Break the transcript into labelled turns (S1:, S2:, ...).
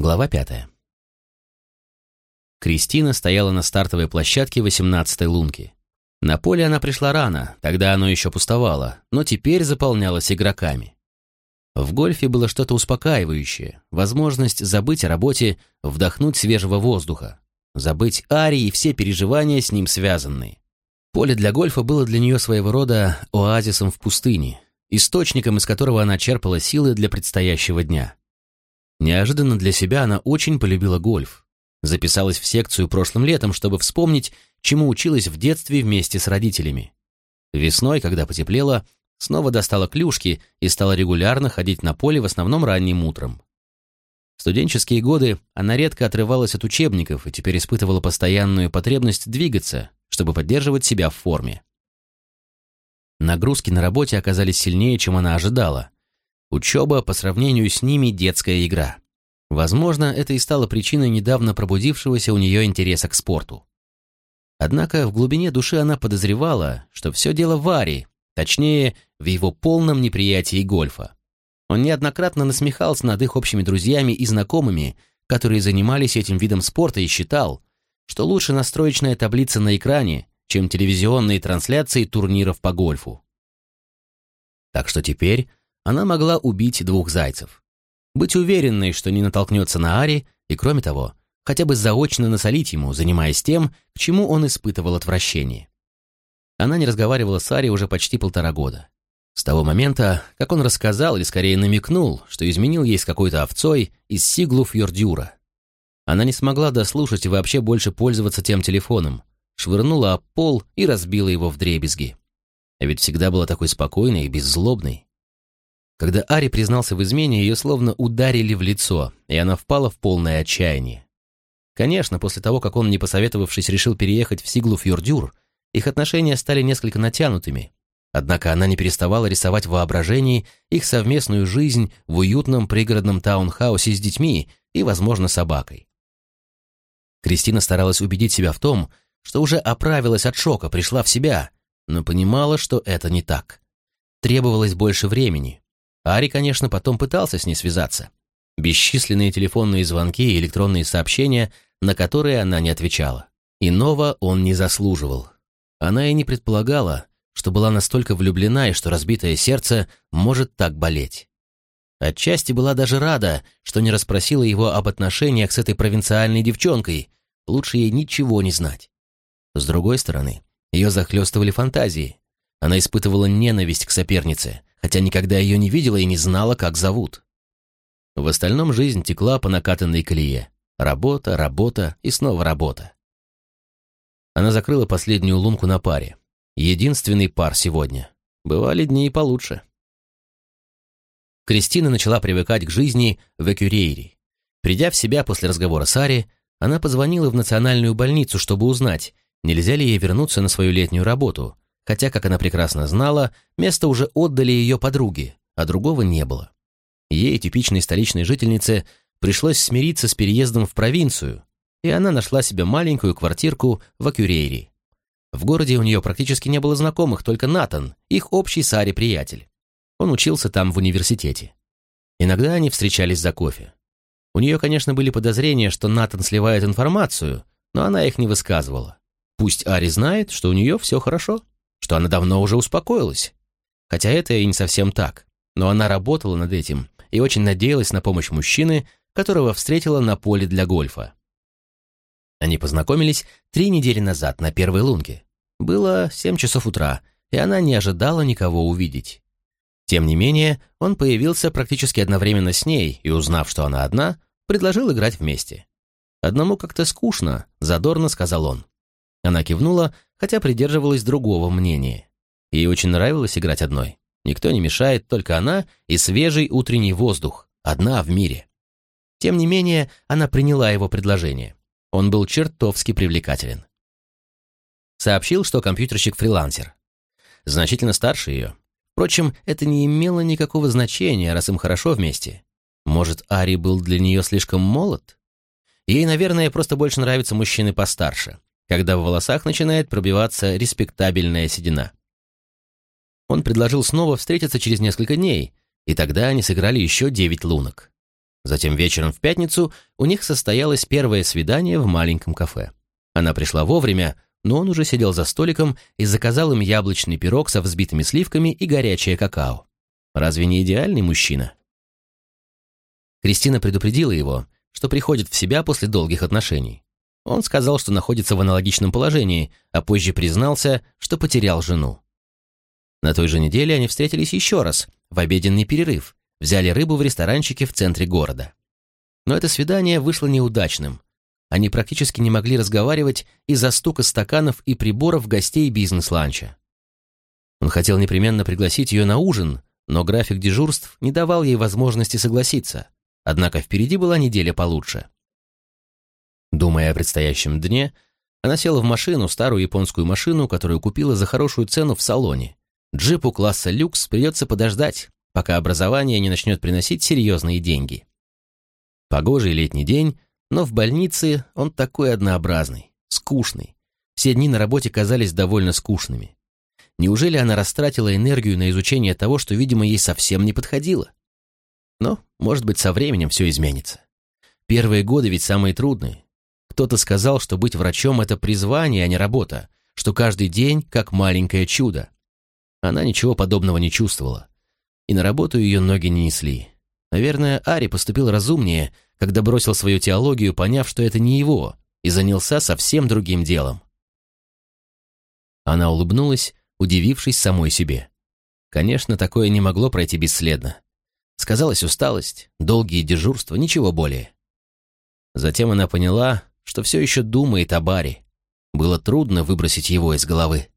S1: Глава пятая. Кристина стояла на стартовой площадке 18-й лунки. На поле она пришла рано, тогда оно еще пустовало, но теперь заполнялось игроками. В гольфе было что-то успокаивающее, возможность забыть о работе, вдохнуть свежего воздуха, забыть Ари и все переживания с ним связанные. Поле для гольфа было для нее своего рода оазисом в пустыне, источником, из которого она черпала силы для предстоящего дня. Неожиданно для себя она очень полюбила гольф. Записалась в секцию прошлым летом, чтобы вспомнить, чему училась в детстве вместе с родителями. Весной, когда потеплело, снова достала клюшки и стала регулярно ходить на поле в основном ранним утром. В студенческие годы она редко отрывалась от учебников и теперь испытывала постоянную потребность двигаться, чтобы поддерживать себя в форме. Нагрузки на работе оказались сильнее, чем она ожидала. Учеба по сравнению с ними детская игра. Возможно, это и стало причиной недавно пробудившегося у нее интереса к спорту. Однако в глубине души она подозревала, что все дело в Аре, точнее, в его полном неприятии гольфа. Он неоднократно насмехался над их общими друзьями и знакомыми, которые занимались этим видом спорта и считал, что лучше настроечная таблица на экране, чем телевизионные трансляции турниров по гольфу. Так что теперь она могла убить двух зайцев. Быть уверенной, что не натолкнется на Ари, и, кроме того, хотя бы заочно насолить ему, занимаясь тем, к чему он испытывал отвращение. Она не разговаривала с Ари уже почти полтора года. С того момента, как он рассказал, или скорее намекнул, что изменил ей с какой-то овцой из Сиглу Фьордюра. Она не смогла дослушать и вообще больше пользоваться тем телефоном, швырнула об пол и разбила его в дребезги. А ведь всегда была такой спокойной и беззлобной. Когда Ари признался в измене, ее словно ударили в лицо, и она впала в полное отчаяние. Конечно, после того, как он, не посоветовавшись, решил переехать в Сиглу Фьордюр, их отношения стали несколько натянутыми. Однако она не переставала рисовать в воображении их совместную жизнь в уютном пригородном таунхаусе с детьми и, возможно, собакой. Кристина старалась убедить себя в том, что уже оправилась от шока, пришла в себя, но понимала, что это не так. Требовалось больше времени, Ари, конечно, потом пытался с ней связаться. Бесчисленные телефонные звонки и электронные сообщения, на которые она не отвечала. Иного он не заслуживал. Она и не предполагала, что была настолько влюблена и что разбитое сердце может так болеть. Отчасти была даже рада, что не расспросила его об отношениях с этой провинциальной девчонкой, лучше ей ничего не знать. С другой стороны, ее захлестывали фантазии. Она испытывала ненависть к сопернице, хотя никогда ее не видела и не знала, как зовут. В остальном жизнь текла по накатанной колее. Работа, работа и снова работа. Она закрыла последнюю лунку на паре. Единственный пар сегодня. Бывали дни и получше. Кристина начала привыкать к жизни в Экюрейре. Придя в себя после разговора с Ари, она позвонила в национальную больницу, чтобы узнать, нельзя ли ей вернуться на свою летнюю работу, хотя, как она прекрасно знала, место уже отдали ее подруге, а другого не было. Ей, типичной столичной жительнице, пришлось смириться с переездом в провинцию, и она нашла себе маленькую квартирку в Акюрейре. В городе у нее практически не было знакомых, только Натан, их общий с Ари приятель. Он учился там в университете. Иногда они встречались за кофе. У нее, конечно, были подозрения, что Натан сливает информацию, но она их не высказывала. Пусть Ари знает, что у нее все хорошо что она давно уже успокоилась. Хотя это и не совсем так. Но она работала над этим и очень надеялась на помощь мужчины, которого встретила на поле для гольфа. Они познакомились три недели назад на первой лунке. Было семь часов утра, и она не ожидала никого увидеть. Тем не менее, он появился практически одновременно с ней и, узнав, что она одна, предложил играть вместе. «Одному как-то скучно», — задорно сказал он. Она кивнула, хотя придерживалась другого мнения. Ей очень нравилось играть одной. Никто не мешает, только она и свежий утренний воздух, одна в мире. Тем не менее, она приняла его предложение. Он был чертовски привлекателен. Сообщил, что компьютерщик-фрилансер. Значительно старше ее. Впрочем, это не имело никакого значения, раз им хорошо вместе. Может, Ари был для нее слишком молод? Ей, наверное, просто больше нравятся мужчины постарше когда в волосах начинает пробиваться респектабельная седина. Он предложил снова встретиться через несколько дней, и тогда они сыграли еще девять лунок. Затем вечером в пятницу у них состоялось первое свидание в маленьком кафе. Она пришла вовремя, но он уже сидел за столиком и заказал им яблочный пирог со взбитыми сливками и горячее какао. Разве не идеальный мужчина? Кристина предупредила его, что приходит в себя после долгих отношений. Он сказал, что находится в аналогичном положении, а позже признался, что потерял жену. На той же неделе они встретились еще раз, в обеденный перерыв, взяли рыбу в ресторанчике в центре города. Но это свидание вышло неудачным. Они практически не могли разговаривать из-за стука стаканов и приборов гостей бизнес-ланча. Он хотел непременно пригласить ее на ужин, но график дежурств не давал ей возможности согласиться. Однако впереди была неделя получше. Думая о предстоящем дне, она села в машину, старую японскую машину, которую купила за хорошую цену в салоне. Джипу класса люкс придется подождать, пока образование не начнет приносить серьезные деньги. Погожий летний день, но в больнице он такой однообразный, скучный. Все дни на работе казались довольно скучными. Неужели она растратила энергию на изучение того, что, видимо, ей совсем не подходило? Но, может быть, со временем все изменится. Первые годы ведь самые трудные. Кто-то сказал, что быть врачом — это призвание, а не работа, что каждый день как маленькое чудо. Она ничего подобного не чувствовала. И на работу ее ноги не несли. Наверное, Ари поступил разумнее, когда бросил свою теологию, поняв, что это не его, и занялся совсем другим делом. Она улыбнулась, удивившись самой себе. Конечно, такое не могло пройти бесследно. Сказалась усталость, долгие дежурства, ничего более. Затем она поняла, что все еще думает о Баре. Было трудно выбросить его из головы.